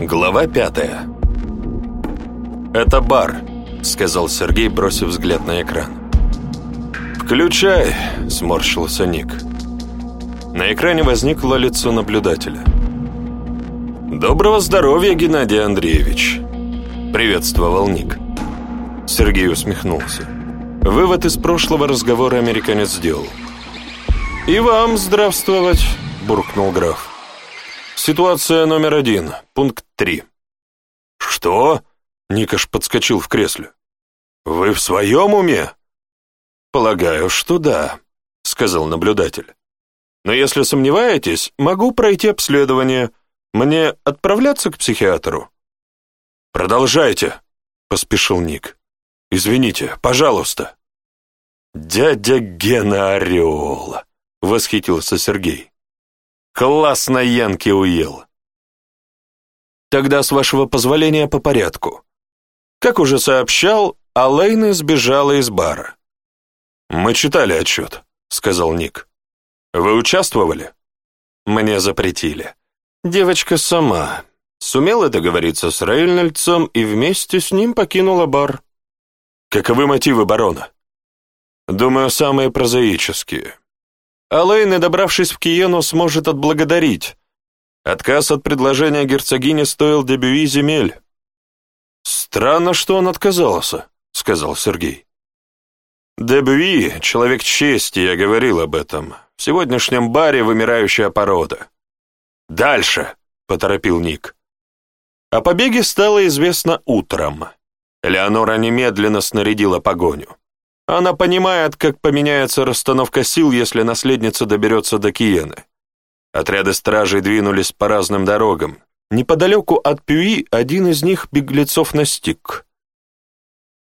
Глава пятая. «Это бар», — сказал Сергей, бросив взгляд на экран. «Включай», — сморщился Ник. На экране возникло лицо наблюдателя. «Доброго здоровья, Геннадий Андреевич», — приветствовал Ник. Сергей усмехнулся. Вывод из прошлого разговора американец сделал. «И вам здравствовать», — буркнул граф. Ситуация номер один, пункт три. Что? Никаш подскочил в кресле. Вы в своем уме? Полагаю, что да, сказал наблюдатель. Но если сомневаетесь, могу пройти обследование. Мне отправляться к психиатру? Продолжайте, поспешил Ник. Извините, пожалуйста. Дядя Гена Орел, восхитился Сергей. Классно Янки уел. Тогда, с вашего позволения, по порядку. Как уже сообщал, Алэйна сбежала из бара. «Мы читали отчет», — сказал Ник. «Вы участвовали?» «Мне запретили». Девочка сама сумела договориться с Рейнольдсом и вместе с ним покинула бар. «Каковы мотивы барона?» «Думаю, самые прозаические. Алэйн, добравшись в Киену, сможет отблагодарить. Отказ от предложения герцогини стоил Дебюи земель. «Странно, что он отказался», — сказал Сергей. «Дебюи — человек чести, я говорил об этом. В сегодняшнем баре вымирающая порода». «Дальше», — поторопил Ник. О побеге стало известно утром. Леонора немедленно снарядила погоню. Она понимает, как поменяется расстановка сил, если наследница доберется до Киены. Отряды стражей двинулись по разным дорогам. Неподалеку от Пюи один из них беглецов настиг.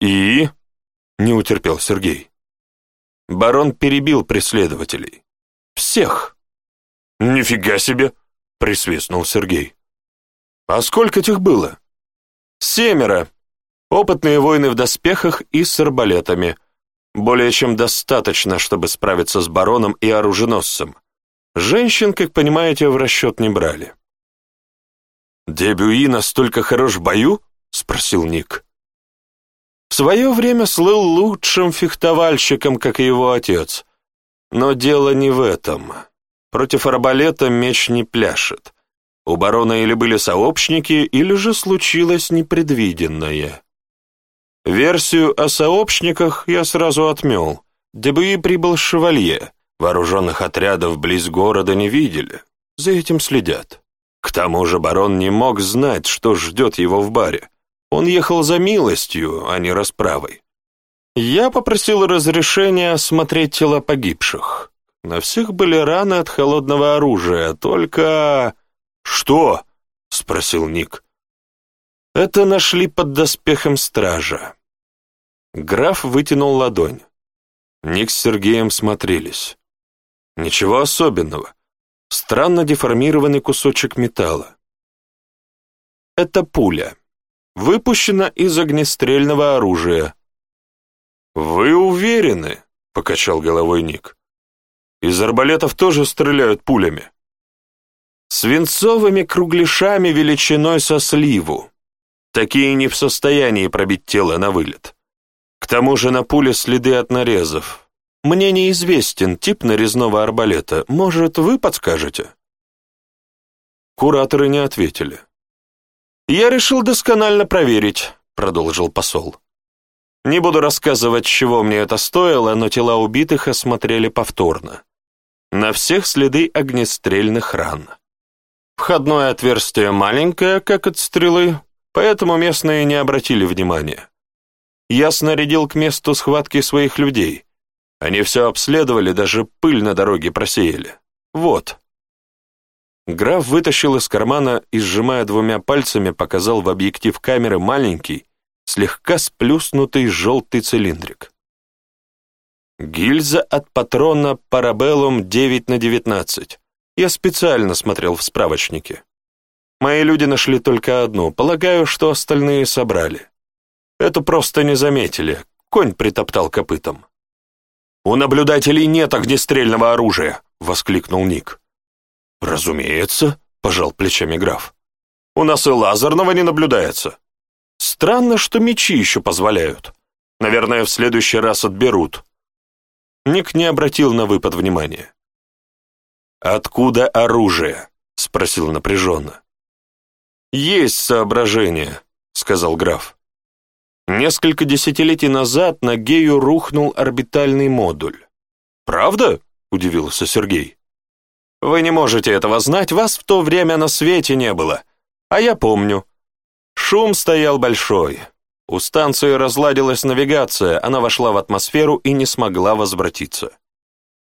«И?» — не утерпел Сергей. Барон перебил преследователей. «Всех!» «Нифига себе!» — присвистнул Сергей. «А сколько тех было?» «Семеро. Опытные воины в доспехах и с арбалетами. Более чем достаточно, чтобы справиться с бароном и оруженосцем. Женщин, как понимаете, в расчет не брали. «Дебюи настолько хорош в бою?» — спросил Ник. В свое время слыл лучшим фехтовальщиком, как и его отец. Но дело не в этом. Против арбалета меч не пляшет. У барона или были сообщники, или же случилось непредвиденное. Версию о сообщниках я сразу отмел. ДБИ прибыл шевалье. Вооруженных отрядов близ города не видели. За этим следят. К тому же барон не мог знать, что ждет его в баре. Он ехал за милостью, а не расправой. Я попросил разрешения осмотреть тела погибших. На всех были раны от холодного оружия, только... «Что?» — спросил Ник. «Это нашли под доспехом стража. Граф вытянул ладонь. Ник с Сергеем смотрелись. Ничего особенного. Странно деформированный кусочек металла. Это пуля. Выпущена из огнестрельного оружия. «Вы уверены?» — покачал головой Ник. «Из арбалетов тоже стреляют пулями». «Свинцовыми кругляшами величиной со сливу. Такие не в состоянии пробить тело на вылет» тому же на пуле следы от нарезов. Мне неизвестен тип нарезного арбалета. Может, вы подскажете?» Кураторы не ответили. «Я решил досконально проверить», — продолжил посол. «Не буду рассказывать, чего мне это стоило, но тела убитых осмотрели повторно. На всех следы огнестрельных ран. Входное отверстие маленькое, как от стрелы, поэтому местные не обратили внимания я снарядил к месту схватки своих людей. Они все обследовали, даже пыль на дороге просеяли. Вот. Граф вытащил из кармана и, сжимая двумя пальцами, показал в объектив камеры маленький, слегка сплюснутый желтый цилиндрик. Гильза от патрона Парабеллум 9 на 19. Я специально смотрел в справочнике. Мои люди нашли только одну, полагаю, что остальные собрали. Это просто не заметили. Конь притоптал копытом. «У наблюдателей нет огнестрельного оружия!» — воскликнул Ник. «Разумеется», — пожал плечами граф. «У нас и лазерного не наблюдается. Странно, что мечи еще позволяют. Наверное, в следующий раз отберут». Ник не обратил на выпад внимания. «Откуда оружие?» — спросил напряженно. «Есть соображение», — сказал граф. Несколько десятилетий назад на Гею рухнул орбитальный модуль. «Правда?» — удивился Сергей. «Вы не можете этого знать, вас в то время на свете не было. А я помню. Шум стоял большой. У станции разладилась навигация, она вошла в атмосферу и не смогла возвратиться.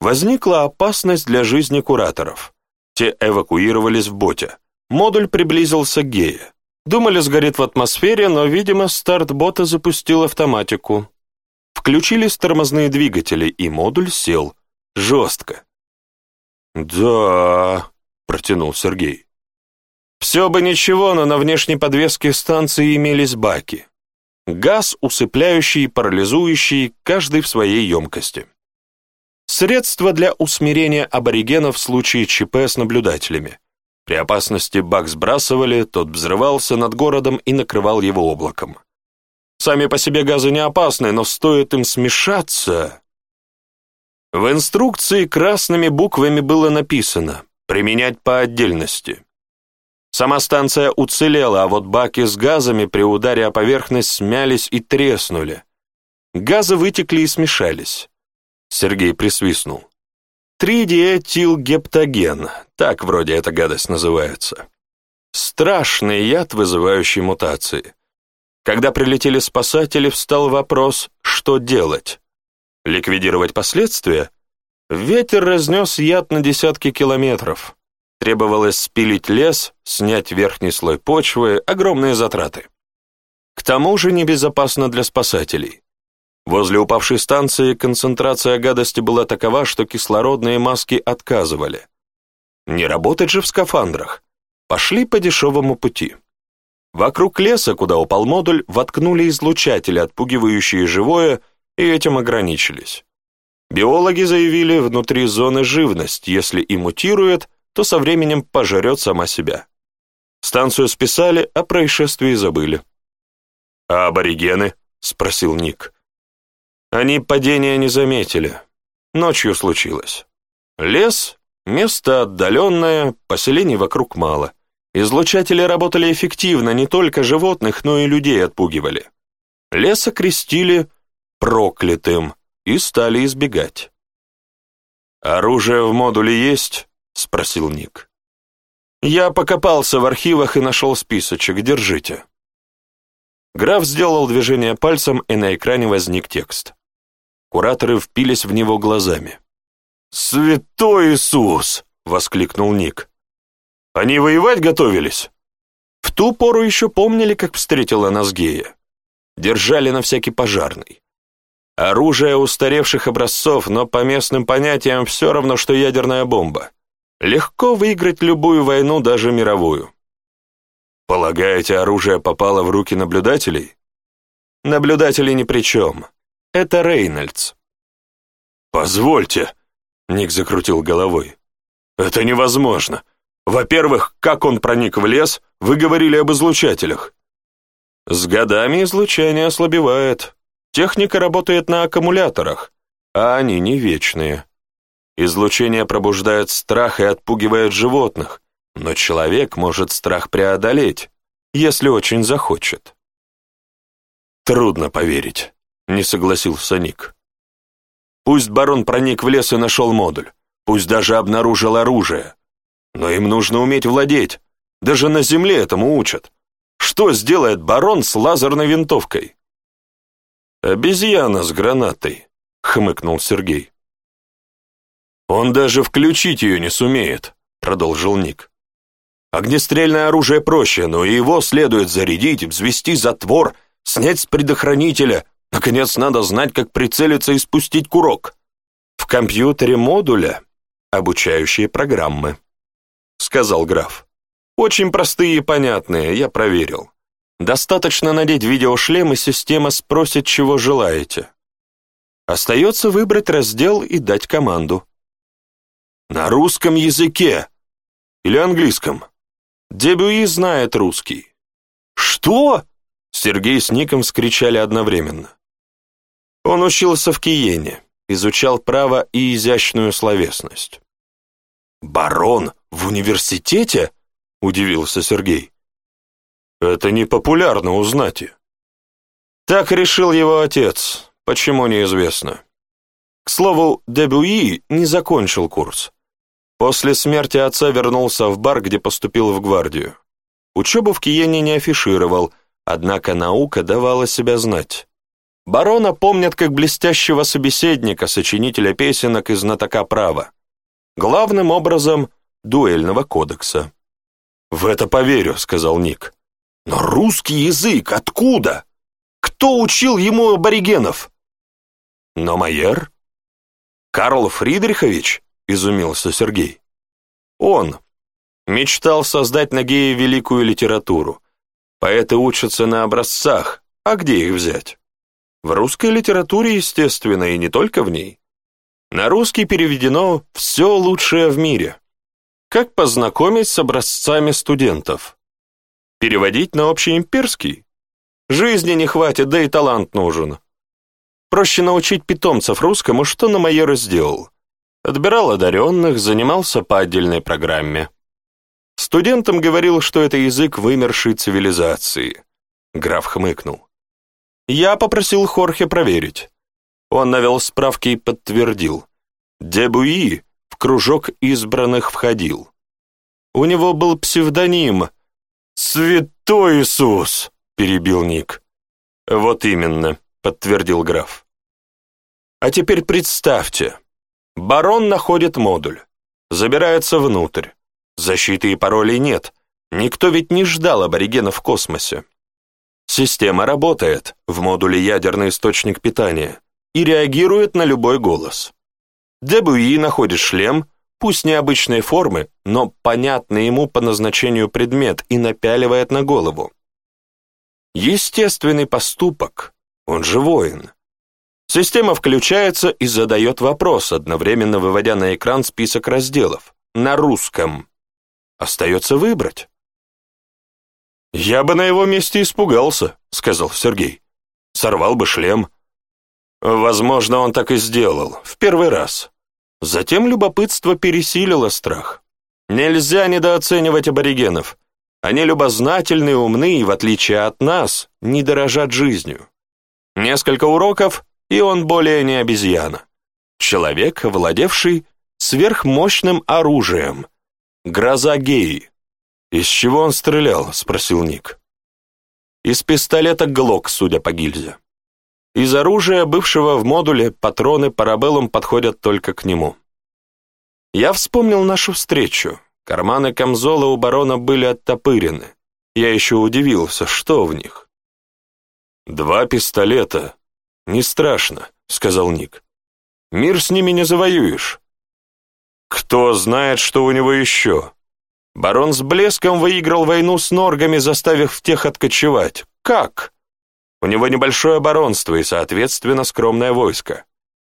Возникла опасность для жизни кураторов. Те эвакуировались в боте. Модуль приблизился к Гею. Думали, сгорит в атмосфере, но, видимо, старт бота запустил автоматику. Включились тормозные двигатели, и модуль сел. Жестко. «Да...» — протянул Сергей. «Все бы ничего, но на внешней подвеске станции имелись баки. Газ, усыпляющий парализующий, каждый в своей емкости. Средство для усмирения аборигенов в случае ЧП с наблюдателями. При опасности бак сбрасывали, тот взрывался над городом и накрывал его облаком. Сами по себе газы не опасны, но стоит им смешаться... В инструкции красными буквами было написано «применять по отдельности». Сама станция уцелела, а вот баки с газами при ударе о поверхность смялись и треснули. Газы вытекли и смешались. Сергей присвистнул. Тридиэтилгептоген, так вроде эта гадость называется. Страшный яд, вызывающий мутации. Когда прилетели спасатели, встал вопрос, что делать? Ликвидировать последствия? Ветер разнес яд на десятки километров. Требовалось спилить лес, снять верхний слой почвы, огромные затраты. К тому же небезопасно для спасателей. Возле упавшей станции концентрация гадости была такова, что кислородные маски отказывали. Не работать же в скафандрах. Пошли по дешевому пути. Вокруг леса, куда упал модуль, воткнули излучатели, отпугивающие живое, и этим ограничились. Биологи заявили, внутри зоны живность, если и мутирует, то со временем пожрет сама себя. Станцию списали, о происшествии забыли. «А аборигены?» — спросил Ник. Они падения не заметили. Ночью случилось. Лес, место отдаленное, поселений вокруг мало. Излучатели работали эффективно, не только животных, но и людей отпугивали. Лес окрестили проклятым и стали избегать. «Оружие в модуле есть?» — спросил Ник. «Я покопался в архивах и нашел списочек. Держите». Граф сделал движение пальцем, и на экране возник текст. Кураторы впились в него глазами. «Святой Иисус!» — воскликнул Ник. «Они воевать готовились?» В ту пору еще помнили, как встретила нас гея. Держали на всякий пожарный. Оружие устаревших образцов, но по местным понятиям все равно, что ядерная бомба. Легко выиграть любую войну, даже мировую. Полагаете, оружие попало в руки наблюдателей? Наблюдатели ни при чем. Это Рейнольдс. «Позвольте», — Ник закрутил головой. «Это невозможно. Во-первых, как он проник в лес, вы говорили об излучателях». «С годами излучение ослабевает. Техника работает на аккумуляторах, а они не вечные. Излучение пробуждает страх и отпугивает животных, но человек может страх преодолеть, если очень захочет». «Трудно поверить» не согласился Ник. Пусть барон проник в лес и нашел модуль, пусть даже обнаружил оружие, но им нужно уметь владеть. Даже на земле этому учат. Что сделает барон с лазерной винтовкой? «Обезьяна с гранатой», — хмыкнул Сергей. «Он даже включить ее не сумеет», — продолжил Ник. «Огнестрельное оружие проще, но его следует зарядить, взвести затвор, снять с предохранителя, Наконец, надо знать, как прицелиться и спустить курок. В компьютере модуля обучающие программы, сказал граф. Очень простые и понятные, я проверил. Достаточно надеть видеошлем, и система спросит, чего желаете. Остается выбрать раздел и дать команду. На русском языке или английском. Дебюи знает русский. Что? Сергей с Ником вскричали одновременно. Он учился в Киене, изучал право и изящную словесность. «Барон в университете?» — удивился Сергей. «Это непопулярно у знати». Так решил его отец, почему неизвестно. К слову, Дебюи не закончил курс. После смерти отца вернулся в бар, где поступил в гвардию. Учебу в Киене не афишировал, однако наука давала себя знать. Барона помнят как блестящего собеседника, сочинителя песенок и знатока права. Главным образом, дуэльного кодекса. «В это поверю», — сказал Ник. «Но русский язык откуда? Кто учил ему аборигенов?» «Но Майер?» «Карл Фридрихович?» — изумился Сергей. «Он мечтал создать на геи великую литературу. Поэты учатся на образцах, а где их взять?» В русской литературе, естественно, и не только в ней. На русский переведено «все лучшее в мире». Как познакомить с образцами студентов? Переводить на общеимперский? Жизни не хватит, да и талант нужен. Проще научить питомцев русскому, что на майор сделал. Отбирал одаренных, занимался по отдельной программе. Студентам говорил, что это язык вымершей цивилизации. Граф хмыкнул. Я попросил Хорхе проверить. Он навел справки и подтвердил. Дебуи в кружок избранных входил. У него был псевдоним «Святой Иисус», — перебил Ник. «Вот именно», — подтвердил граф. «А теперь представьте. Барон находит модуль, забирается внутрь. Защиты и паролей нет. Никто ведь не ждал аборигена в космосе. Система работает, в модуле ядерный источник питания, и реагирует на любой голос. Дебуи находит шлем, пусть необычной формы, но понятный ему по назначению предмет и напяливает на голову. Естественный поступок, он же воин. Система включается и задает вопрос, одновременно выводя на экран список разделов, на русском. Остается выбрать. «Я бы на его месте испугался», — сказал Сергей. «Сорвал бы шлем». Возможно, он так и сделал, в первый раз. Затем любопытство пересилило страх. Нельзя недооценивать аборигенов. Они любознательны, умны и, в отличие от нас, не дорожат жизнью. Несколько уроков, и он более не обезьяна. Человек, владевший сверхмощным оружием. Гроза геи. «Из чего он стрелял?» — спросил Ник. «Из пистолета ГЛОК, судя по гильзе. Из оружия, бывшего в модуле, патроны парабеллум подходят только к нему». Я вспомнил нашу встречу. Карманы камзола у барона были оттопырены. Я еще удивился, что в них. «Два пистолета. Не страшно», — сказал Ник. «Мир с ними не завоюешь». «Кто знает, что у него еще?» Барон с блеском выиграл войну с норгами, заставив тех откочевать. Как? У него небольшое баронство и, соответственно, скромное войско.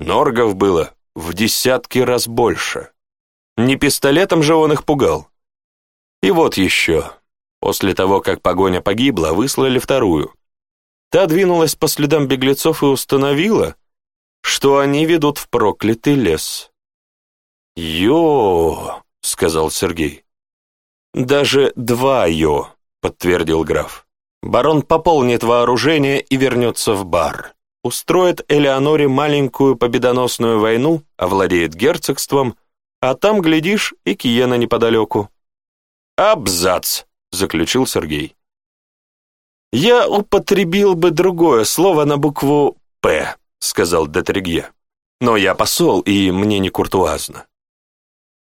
Норгов было в десятки раз больше. Не пистолетом же он их пугал. И вот еще. После того, как погоня погибла, выслали вторую. Та двинулась по следам беглецов и установила, что они ведут в проклятый лес. «Йо!» — сказал Сергей. «Даже два йо», — подтвердил граф. «Барон пополнит вооружение и вернется в бар. Устроит Элеоноре маленькую победоносную войну, овладеет герцогством, а там, глядишь, и Киена неподалеку». «Абзац», — заключил Сергей. «Я употребил бы другое слово на букву «П», — сказал Детригье. «Но я посол, и мне не куртуазно».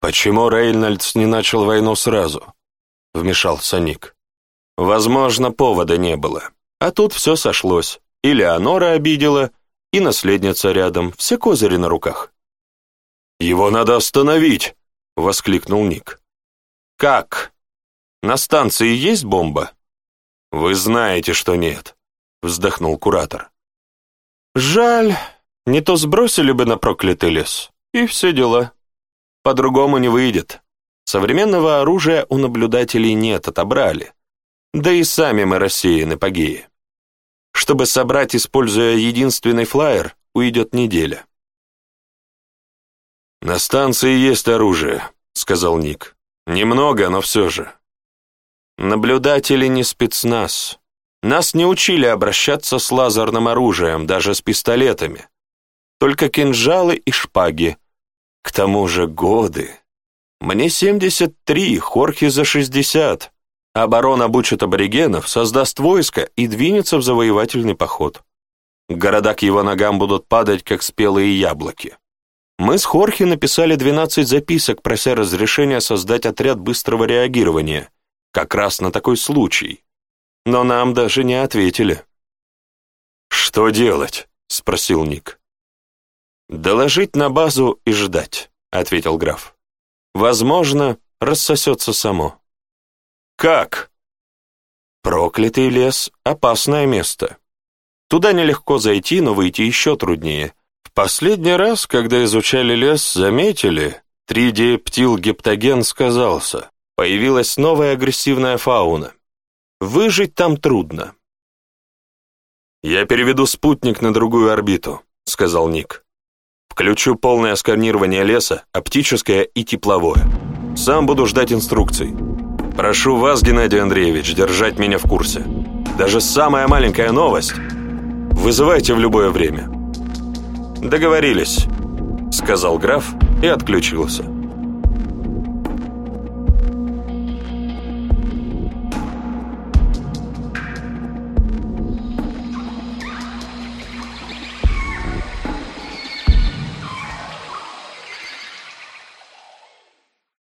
«Почему Рейнольдс не начал войну сразу?» — вмешался Ник. «Возможно, повода не было. А тут все сошлось. И Леонора обидела, и наследница рядом, все козыри на руках». «Его надо остановить!» — воскликнул Ник. «Как? На станции есть бомба?» «Вы знаете, что нет», — вздохнул куратор. «Жаль, не то сбросили бы на проклятый лес, и все дела». По-другому не выйдет. Современного оружия у наблюдателей нет, отобрали. Да и сами мы рассеяны по. Чтобы собрать, используя единственный флайер, уйдет неделя. «На станции есть оружие», — сказал Ник. «Немного, но все же». «Наблюдатели не спецназ. Нас не учили обращаться с лазерным оружием, даже с пистолетами. Только кинжалы и шпаги — к тому же годы. Мне 73, Хорхе за 60. А обучит аборигенов, создаст войско и двинется в завоевательный поход. Города к его ногам будут падать, как спелые яблоки. Мы с Хорхе написали 12 записок, прося разрешения создать отряд быстрого реагирования, как раз на такой случай. Но нам даже не ответили. «Что делать?» — спросил Ник. «Доложить на базу и ждать», — ответил граф. «Возможно, рассосется само». «Как?» «Проклятый лес — опасное место. Туда нелегко зайти, но выйти еще труднее. В последний раз, когда изучали лес, заметили, 3D-птил-гептоген сказался. Появилась новая агрессивная фауна. Выжить там трудно». «Я переведу спутник на другую орбиту», — сказал Ник. Включу полное сканирование леса, оптическое и тепловое. Сам буду ждать инструкций. Прошу вас, Геннадий Андреевич, держать меня в курсе. Даже самая маленькая новость. Вызывайте в любое время. Договорились, сказал граф и отключился.